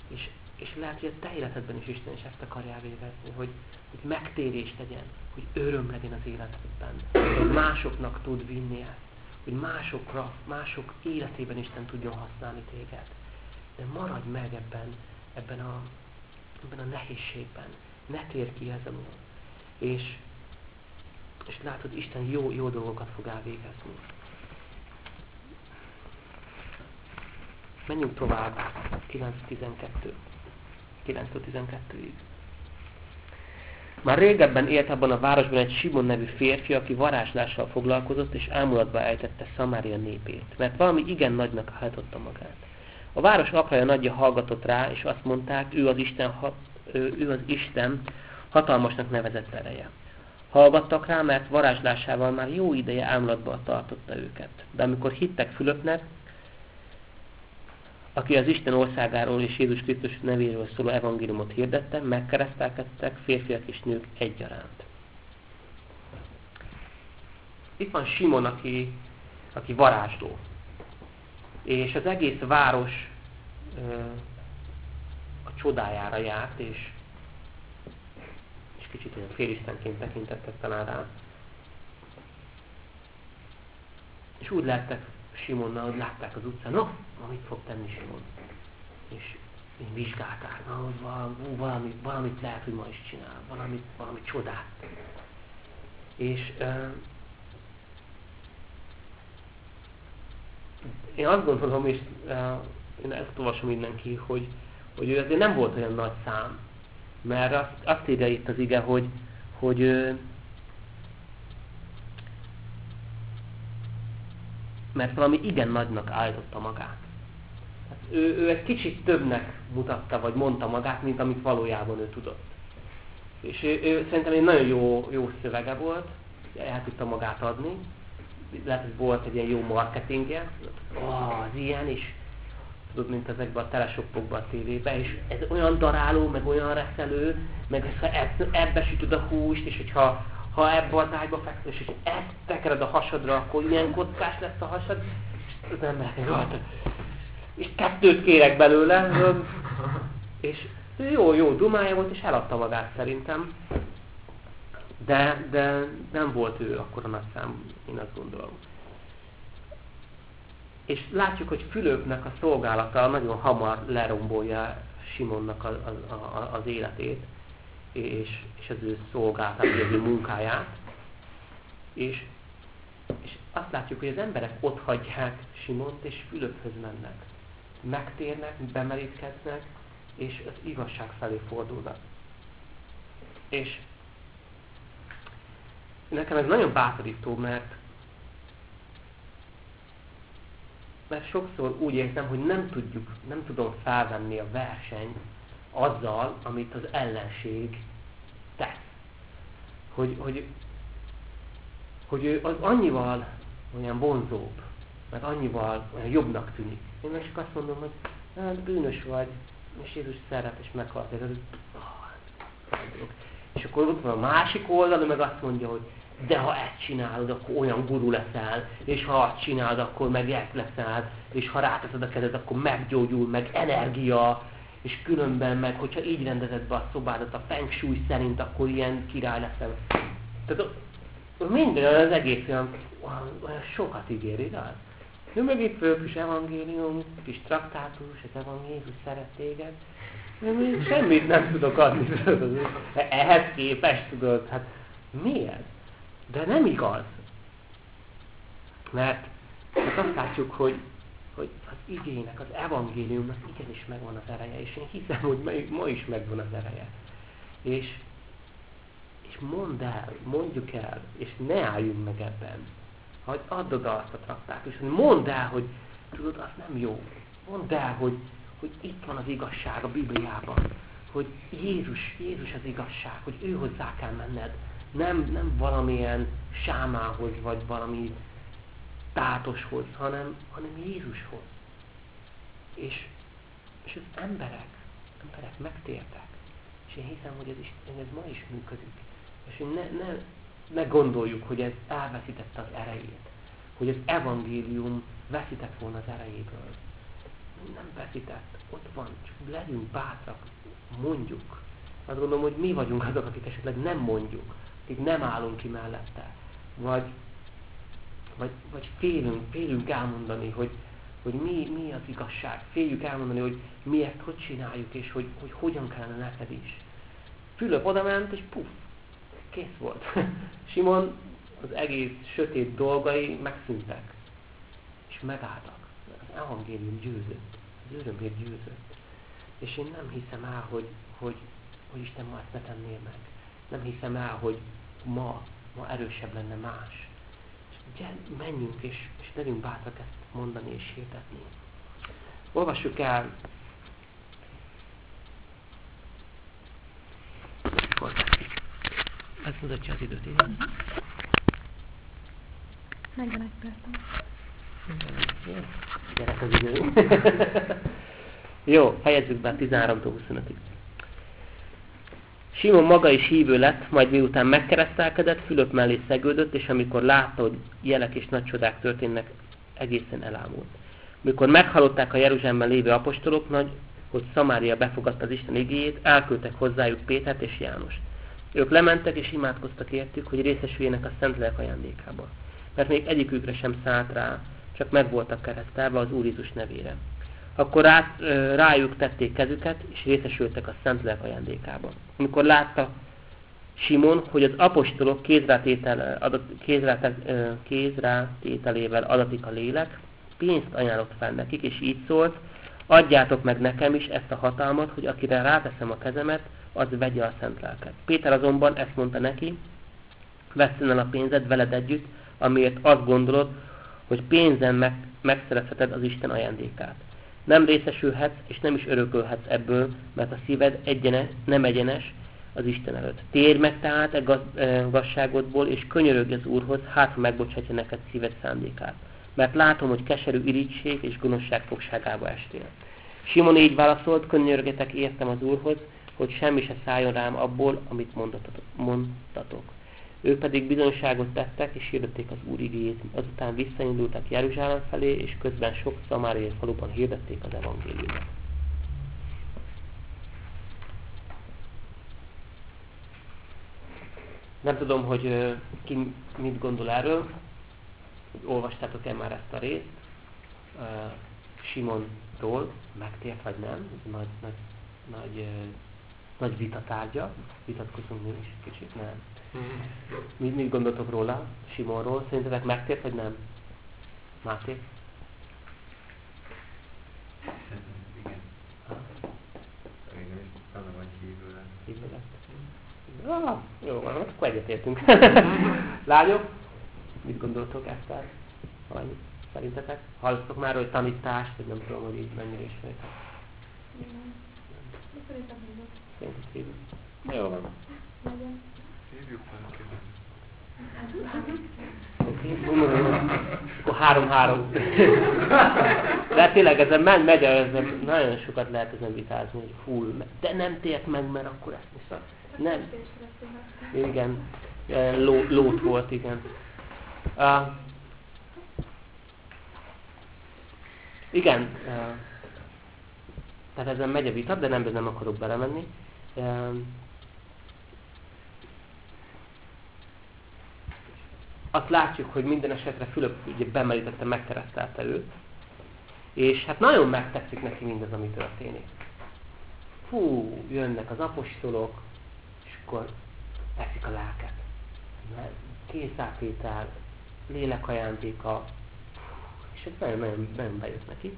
És, és lehet, hogy a te életedben is Isten is ezt akarja elvégezni, hogy, hogy megtérés legyen, hogy öröm legyen az életedben, hogy másoknak tud vinni ezt, hogy másokra, mások életében Isten tudjon használni téged. De maradj meg ebben, ebben a, ebben a nehézségben. Ne térj ki ezen. És, és látod, Isten jó, jó dolgokat fog elvégezni. Menjünk tovább. 9-12. 9-12-ig. Már régebben élt abban a városban egy Simon nevű férfi, aki varázslással foglalkozott, és ámulatba ejtette Szamária népét, mert valami igen nagynak hajtotta magát. A város apraja nagyja hallgatott rá, és azt mondták, ő az Isten, ő az Isten hatalmasnak nevezett ereje. Hallgattak rá, mert varázslásával már jó ideje ámulatban tartotta őket. De amikor hittek Fülöpnek, aki az Isten országáról és Jézus Krisztus nevéről szóló evangéliumot hirdette, megkeresztelkedtek férfiak és nők egyaránt. Itt van Simon, aki, aki varázsló. És az egész város ö, a csodájára járt, és, és kicsit olyan félistenként tekintettek talán rá. És úgy lettek Simonnal, hogy látták az utcán, no, ma mit fog tenni Simon? És én vizsgálták, na, hogy valami, valami, valamit lehet, hogy ma is csinál, valami, valami csodát. És uh, én azt gondolom, és uh, én ezt olvasom mindenki, hogy, hogy ő azért nem volt olyan nagy szám. Mert azt, azt írja itt az ige, hogy, hogy mert valami igen nagynak állította magát. Hát ő, ő egy kicsit többnek mutatta, vagy mondta magát, mint amit valójában ő tudott. És ő, ő szerintem egy nagyon jó, jó szövege volt, el tudta magát adni, lehet, hogy volt egy ilyen jó marketingje, oh, az ilyen, és tudod, mint ezekben a telesoppokban a tévében, és ez olyan daráló, meg olyan reszelő, meg ebbe sütöd a húst, és hogyha ha ebbe az ágyba fekszel, és ezt tekered a hasadra, akkor ilyen kockás lesz a hasad, és az ember, és kettőt kérek belőle, és jó, jó dumája volt, és eladta magát szerintem. De, de nem volt ő akkor a nagy szám, én azt gondolom. És látjuk, hogy Fülöpnek a szolgálata nagyon hamar lerombolja Simonnak a, a, az életét és, és az ő szolgáltát, az ő munkáját. És, és azt látjuk, hogy az emberek ott hagyják Simont, és Fülöphöz mennek. Megtérnek, bemerítkeznek, és az igazság felé fordulnak. És nekem ez nagyon bátorító, mert mert sokszor úgy érzem, hogy nem tudjuk, nem tudom felvenni a versenyt azzal, amit az ellenség tesz. Hogy, hogy, hogy ő az annyival olyan vonzóbb, mert annyival olyan jobbnak tűnik. Én meg csak azt mondom, hogy hát bűnös vagy, és Jézus szeret, és meghalt. Oh, és akkor ott van a másik oldal, meg azt mondja, hogy de ha ezt csinálod, akkor olyan guru leszel, és ha azt csinálod, akkor meg leszel, és ha ráteszed a kezed, akkor meggyógyul, meg energia, és különben meg, hogyha így rendezed be a szobádat a feng shui szerint, akkor ilyen király leszel. Tehát minden az egész olyan, olyan sokat ígér, igaz? Ő meg itt kis evangélium, kis traktátus, az evangélium, szeret téged. Semmit nem tudok adni. Ehhez képest tudod, hát miért? De nem igaz. Mert, mert azt látjuk, hogy hogy az igének, az evangéliumnak igenis megvan az ereje, és én hiszem, hogy ma is megvan az ereje. És, és mondd el, mondjuk el, és ne álljunk meg ebben. Hogy add oda azt a traktát, és mondd el, hogy tudod, az nem jó. Mondd el, hogy, hogy itt van az igazság a Bibliában. Hogy Jézus, Jézus az igazság, hogy ő hozzá kell menned. Nem, nem valamilyen sámához, vagy valami státoshoz, hanem, hanem Jézushoz. És, és az emberek, emberek megtértek. És én hiszem, hogy ez, is, ez ma is működik. És ne, ne, ne gondoljuk, hogy ez elveszítette az erejét. Hogy az evangélium veszített volna az erejéből. Nem veszített. Ott van. Csak legyünk bátrak. Mondjuk. Azt gondolom, hogy mi vagyunk azok, akik esetleg nem mondjuk. Akik nem állunk ki mellette. Vagy, vagy, vagy félünk, félünk elmondani, hogy, hogy mi, mi az igazság. Féljük elmondani, hogy mi ezt hogy csináljuk, és hogy, hogy hogyan kellene neked is. Fülöp oda ment, és puff, kész volt. Simon az egész sötét dolgai megszűntek, és megálltak. Az evangélium győzött, az örömért győzött. És én nem hiszem el, hogy, hogy, hogy Isten ma ezt ne tenné meg. Nem hiszem el, hogy ma, ma erősebb lenne más. És gyere, menjünk, és, és legyünk bátrak ezt mondani és hirdetni. Olvassuk el Ez mutatja az időt, igen? 41 percen. Gyerek az idő. Jó, helyezzük be 13-tól 25-ig. Simon maga is hívő lett, majd miután megkeresztelkedett, Fülöp mellé szegődött, és amikor látta, hogy jelek és nagy csodák történnek, egészen elámult. Mikor meghallották a Jeruzsálemben lévő apostolok, nagy, hogy Szamária befogadta az Isten igéjét, elküldtek hozzájuk Pétert és Jánost. Ők lementek és imádkoztak értük, hogy részesüljenek a Szent Lelk ajándékába. Mert még egyikükre sem szállt rá, csak meg voltak keresztelve az Úr Jézus nevére. Akkor rá, rájuk tették kezüket, és részesültek a Szent Lelk ajándékába. Amikor látta Simon, hogy az apostolok kézrátételével adatik a lélek, pénzt ajánlott fel nekik, és így szólt, adjátok meg nekem is ezt a hatalmat, hogy akire ráteszem a kezemet, az vegye a szent lelket. Péter azonban ezt mondta neki, vesszen el a pénzed veled együtt, amiért azt gondolod, hogy pénzen meg, megszerezheted az Isten ajándékát. Nem részesülhetsz, és nem is örökölhetsz ebből, mert a szíved egyene, nem egyenes az Isten előtt. Térj meg tehát e gaz, e, gazságodból, és könyörögj az Úrhoz, hát ha megbocsátja neked szíved szándékát. Mert látom, hogy keserű irítség és gonoszság fogságába estél. Simon így válaszolt, könyörögetek értem az Úrhoz, hogy semmi se szálljon rám abból, amit mondtatok. Ők pedig bizonyságot tettek, és hirdették az Úr igéjét. Azután visszaindultak Jeruzsálem felé, és közben sok szamáriai faluban hirdették az evangéliumot. Nem tudom, hogy ki mit gondol erről. Olvastátok-e már ezt a részt? Simonról megtért vagy nem? Ez nagy, nagy, nagy nagy vita tárgya, vitatkozunk mi is kicsit, nem. Mit, mit gondoltok róla, Simonról? Szerintetek megtért, vagy nem? Máté? Igen. Ah, jó van, akkor egyetértünk. Lányok, mit gondoltok ezt Vagy szerintetek? Hallottok már, hogy tanítást, vagy nem tudom, hogy így mennyire is fejtek. Igen. Szerintem Szerintem hívjuk. Jó van. Hívjuk Akkor három-három. De tényleg ezen megy, megy, ezen nagyon sokat lehet ezen vitázni, hogy hú, de nem tért meg, mert akkor ezt vissza. Nem. Igen. Ló, lót volt, igen. Uh, igen. Uh, tehát ezen megy a vita, de nem, nem akarok belemenni. Azt látjuk, hogy minden esetre Fülöp ugye bemerítette, megkeresztelte őt, és hát nagyon megtetszik neki mindaz, ami történik. Fú, jönnek az apostolok, és akkor teszik a lelket. Készátétel, lélekajándéka, és ez nagyon-nagyon nagyon bejött neki.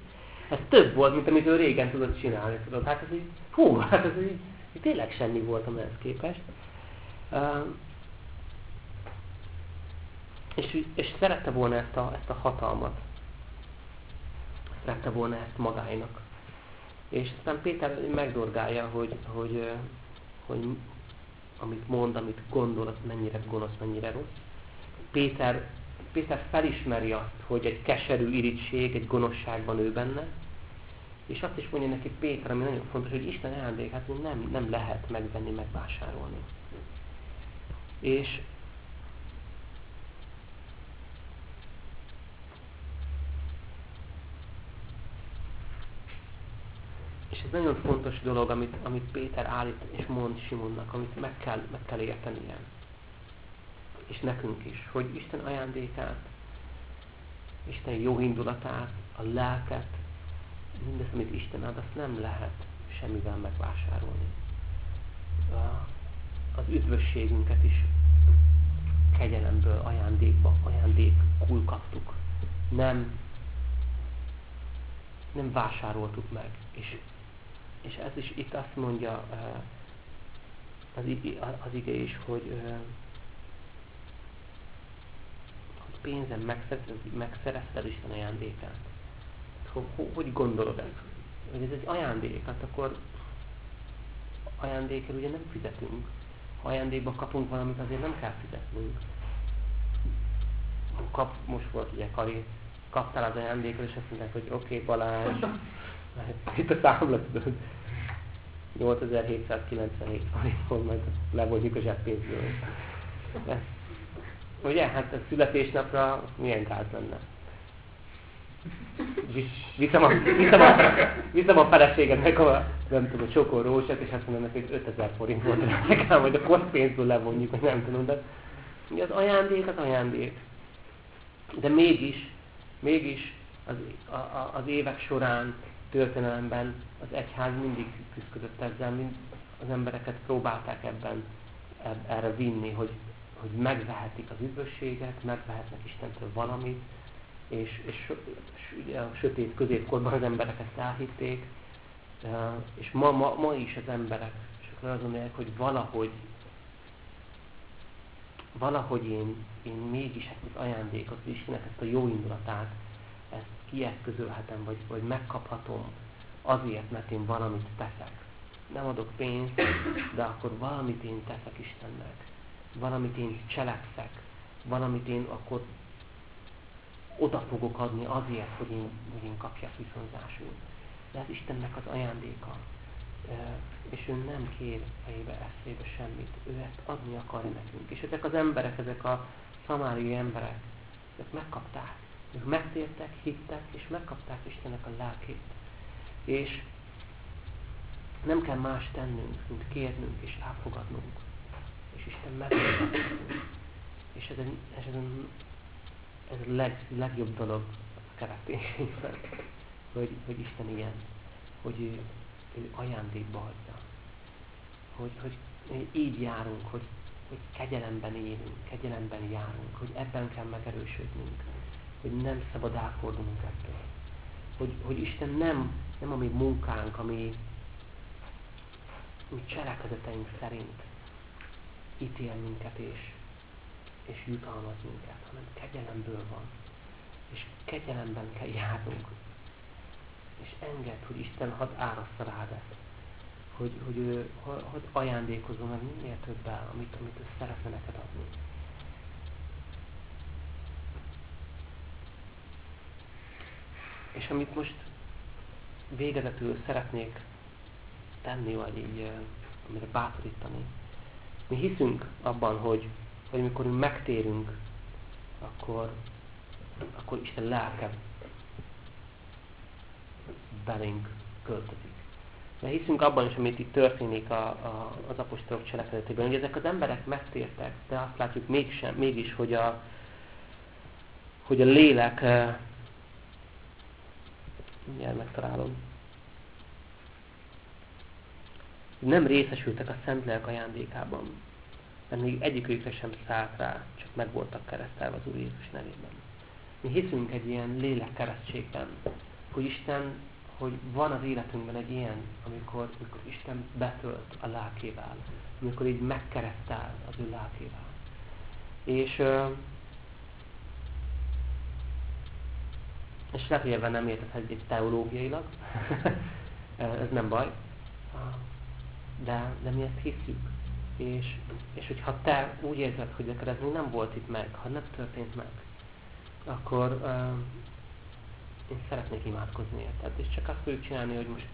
Ez több volt, mint amit ő régen tudott csinálni. Tudod? Hát ez így, hú, hát ez így Tényleg semmi voltam ehhez képest. Uh, és, és szerette volna ezt a, ezt a hatalmat. Szerette volna ezt magáinak. És aztán Péter megdorgálja, hogy, hogy, hogy amit mond, amit gondol, az mennyire gonosz, mennyire rossz. Péter, Péter felismeri azt, hogy egy keserű irítség, egy gonoszság van ő benne, És azt is mondja neki Péter, ami nagyon fontos, hogy Isten ajándékát nem, nem lehet megvenni, megvásárolni. És és ez nagyon fontos dolog, amit, amit Péter állít és mond Simonnak, amit meg kell, meg kell értenie. És nekünk is, hogy Isten ajándékát, Isten jó indulatát, a lelket, mindezt, amit Isten ad, azt nem lehet semmivel megvásárolni. Az üdvösségünket is kegyelemből ajándékba, ajándékul kaptuk. Nem, nem vásároltuk meg. És, és ez is itt azt mondja az, az ige is, hogy, hogy pénzen megszerezted Isten ajándékát. Hogy, hogy gondolod ezt? Hogy ez egy ajándék, hát akkor ajándékért ugye nem fizetünk. Ha ajándékba kapunk valamit, azért nem kell fizetnünk. Kap, most volt ugye Kari, kaptál az ajándékot, és azt mondták, hogy oké okay, Balázs, itt a számlatod. 8797 forintból majd levonjuk a zseppénzből. Ugye, hát a születésnapra milyen gáz lenne? Viszem a, viszem a, viszem a feleségemnek a, nem tudom, a csokor rózsát, és azt mondom neki, hogy 5000 forint volt nekem, vagy a koszpénzből levonjuk, vagy nem tudom, de ugye az ajándék az ajándék. De mégis, mégis az, a, a, az évek során, történelemben az egyház mindig küzdött ezzel, mind az embereket próbálták ebben eb, erre vinni, hogy, hogy megvehetik az üdvösséget, megvehetnek Istentől valamit, és, és, és a sötét középkorban az emberek ezt elhitték, és ma, ma, ma is az emberek, akkor azon hogy valahogy valahogy én, én mégis ezt az ajándékot, Istennek ezt a jó indulatát, kieszközölhetem, vagy, vagy megkaphatom azért, mert én valamit teszek. Nem adok pénzt, de akkor valamit én teszek Istennek. Valamit én cselekszek. Valamit én akkor oda fogok adni azért, hogy én, hogy én kapjak viszonzásul. De ez Istennek az ajándéka. És ő nem kér fejébe eszébe semmit. Ő ezt adni akarja nekünk. És ezek az emberek, ezek a szamáriai emberek, ezek megkapták. Ők megtértek, hittek, és megkapták Istennek a lelkét. És nem kell más tennünk, mint kérnünk és elfogadnunk. És Isten megfogadunk. És ez, egy, ez, egy, ez a leg, legjobb dolog a kereszténységben, hogy, hogy Isten ilyen, hogy ő, ő ajándékba adja. Hogy, hogy így járunk, hogy, hogy kegyelemben élünk, kegyelemben járunk, hogy ebben kell megerősödnünk, hogy nem szabad elfordulnunk ettől. Hogy, hogy Isten nem, nem a mi munkánk, ami mi cselekedeteink szerint ítél minket és, és jutalmaz minket, hanem kegyelemből van. És kegyelemben kell járnunk. És enged, hogy Isten hadd árassza rád ezt. Hogy, hogy ő hadd ajándékozom meg minél többel, amit, amit ő szeretne neked adni. És amit most végezetül szeretnék tenni, vagy így, amire bátorítani. Mi hiszünk abban, hogy, hogy amikor mi megtérünk, akkor, akkor Isten lelke belénk költözik. De hiszünk abban is, amit itt történik a, a, az apostolok cselekedetében, hogy ezek az emberek megtértek, de azt látjuk mégsem, mégis, hogy a, hogy a lélek mindjárt megtalálom. Nem részesültek a Szent Lelk ajándékában, mert még egyikőjükre sem szállt rá, csak meg voltak keresztelve az Úr Jézus nevében. Mi hiszünk egy ilyen lélek keresztségben, hogy Isten, hogy van az életünkben egy ilyen, amikor, amikor Isten betölt a lelkével, amikor így megkeresztel az ő lelkével. És és lehet, hogy ebben nem érted egy teológiailag, ez nem baj, de, de mi ezt hiszük. És, és hogyha te úgy érzed, hogy neked ez még nem volt itt meg, ha nem történt meg, akkor, uh, én szeretnék imádkozni érted. És csak azt fogjuk csinálni, hogy most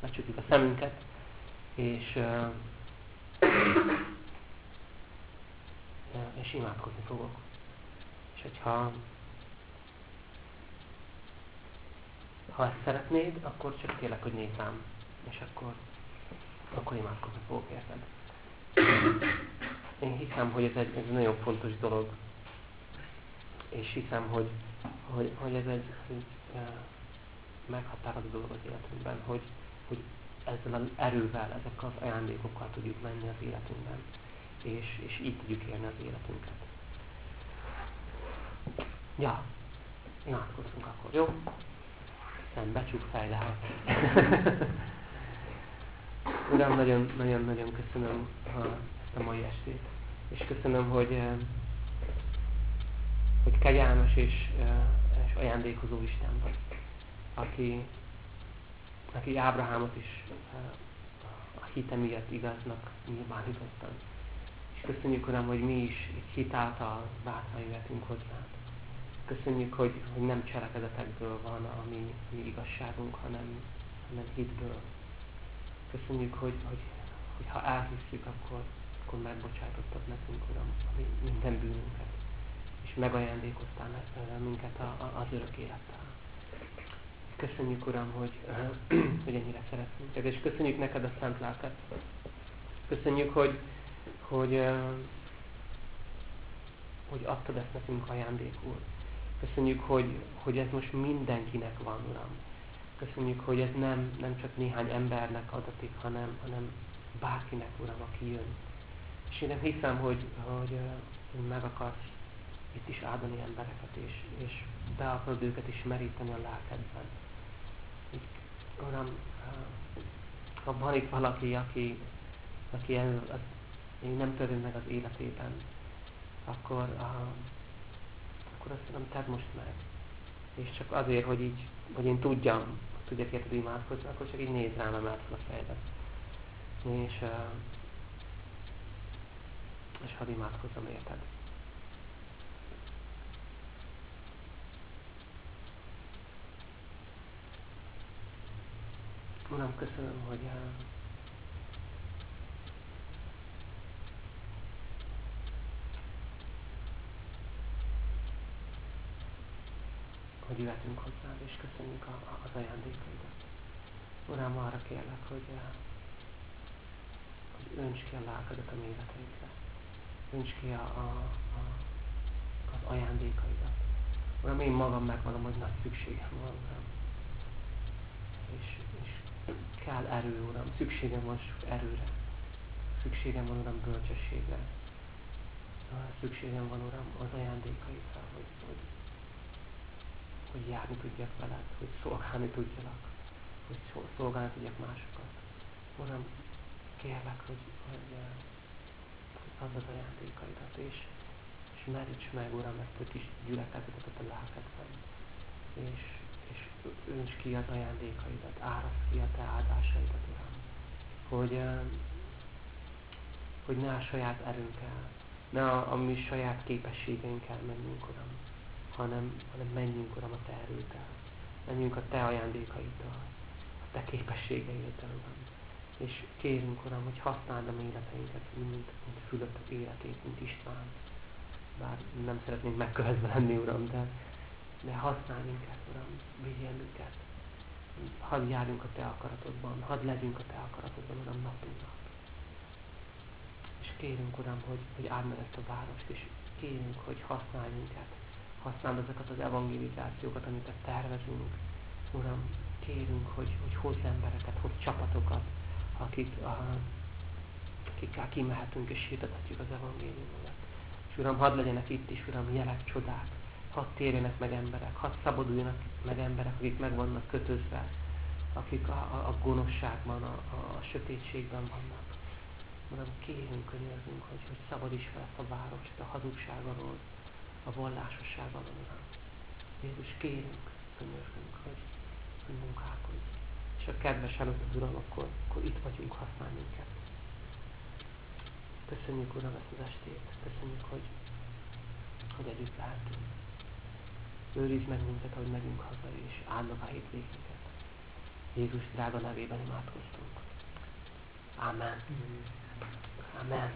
lecsukjuk a szemünket, és, uh, és imádkozni fogok. És hogyha ha ezt szeretnéd, akkor csak kérlek, hogy nézz rám, és akkor, akkor imádkozni fogok érted. Én hiszem, hogy ez egy, ez egy nagyon fontos dolog, és hiszem, hogy, hogy, hogy ez egy, egy meghatározó dolog az életünkben, hogy, hogy ezzel az erővel, ezekkel az ajándékokkal tudjuk menni az életünkben, és, és így tudjuk élni az életünket. Ja, imádkozzunk akkor, jó? Szembe csuk fejlel. Uram, nagyon-nagyon köszönöm ezt a mai estét, és köszönöm, hogy, hogy kegyelmes és, és ajándékozó Isten vagy, aki, aki Ábrahámot is a hite miatt igaznak nyilvánítottan. És köszönjük, Uram, hogy mi is egy hitáltal bátran jöhetünk hozzád. Köszönjük, hogy, hogy nem cselekedetekből van a mi, mi igazságunk, hanem, hanem hitből. Köszönjük, hogy, hogy, hogy ha elhiszük, akkor, akkor megbocsátottad nekünk, Uram, minden bűnünket, és megajándékoztál minket a, a, az örök élettel. Köszönjük, Uram, hogy, hogy ennyire szeretünk. És köszönjük neked a szent lelket. Köszönjük, hogy, hogy, hogy adtad ezt nekünk ajándékul. Köszönjük, hogy, hogy ez most mindenkinek van, Uram. Köszönjük, hogy ez nem, nem csak néhány embernek adatik, hanem, hanem bárkinek, Uram, aki jön. És én nem hiszem, hogy, hogy, hogy meg akarsz itt is áldani embereket, és, és be akarod őket is meríteni a lelkedben. Uram, ha van itt valaki, aki, aki el, az, nem törő meg az életében, akkor, uh, akkor azt mondom, tedd most meg. És csak azért, hogy így, hogy én tudjam, tudjak érted imádkozni, akkor csak így néz rám, emelt fel a fejedet. És, uh, és hadd imádkozzam érted. Uram, köszönöm, hogy uh, hogy jöhetünk hozzád, és köszönjük a, az ajándékaidat. Uram, arra kérlek, hogy, uh, hogy önts ki a lelkedet a életeinkre. Önts ki a, a, a, az ajándékaidat. Uram, én magam megvallom, hogy nagy szükségem van, Uram. És, és kell erő, Uram. Szükségem van erőre. Szükségem van, Uram, bölcsességre. Szükségem van, Uram, az ajándékaidra, hogy, hogy, hogy járni tudjak veled, hogy szolgálni tudjalak, hogy szolgálni tudjak másokat. Uram, kérlek, hogy, hogy, hogy add az ajándékaidat, és, és meríts meg, Uram, ezt a kis gyülekezetet a lelkedben. És, és önts ki az ajándékaidat, áraszt ki a te áldásaidat, Uram. Hogy, hogy ne a saját erőnkkel, ne a, a mi saját képességeinkkel menjünk, Uram, hanem, hanem menjünk, Uram, a Te erőddel. Menjünk a Te ajándékaiddal, a Te képességeiddel, Uram. És kérünk, Uram, hogy használd a mi életeinket, mint, mint Fülöp életét, mint István. Bár nem szeretnénk megkövetve lenni, Uram, de, de használj minket, Uram, vigyél minket. Hadd járjunk a Te akaratodban, hadd legyünk a Te akaratodban, Uram, napunk nap. És kérünk, Uram, hogy, hogy áld meg ezt a várost, és kérünk, hogy használj minket. Használd ezeket az evangelizációkat, amiket tervezünk. Uram, kérünk, hogy, hogy hozz embereket, hozz csapatokat, akik, uh, akikkel kimehetünk és hirdethetjük az evangéliumokat. És Uram, hadd legyenek itt is, Uram, jelek, csodák, hadd térjenek meg emberek, hadd szabaduljanak meg emberek, akik meg vannak kötözve, akik a, a, a gonoszságban, a, a, a sötétségben vannak. Uram, kérünk, könyörgünk, hogy, hogy szabadíts fel ezt a várost a hazugság alól, a vallásosá valóra. Jézus, kérünk, könyörgünk, hogy, hogy munkálkodj. És a kedves előtt az Uram, akkor, akkor itt vagyunk, használ minket. Köszönjük, Uram, ezt az estét. Köszönjük, hogy, hogy együtt lehetünk. Őrizd meg minket, ahogy megyünk haza, és áld a hétvégénket. Jézus drága nevében imádkoztunk. Amen. Amen.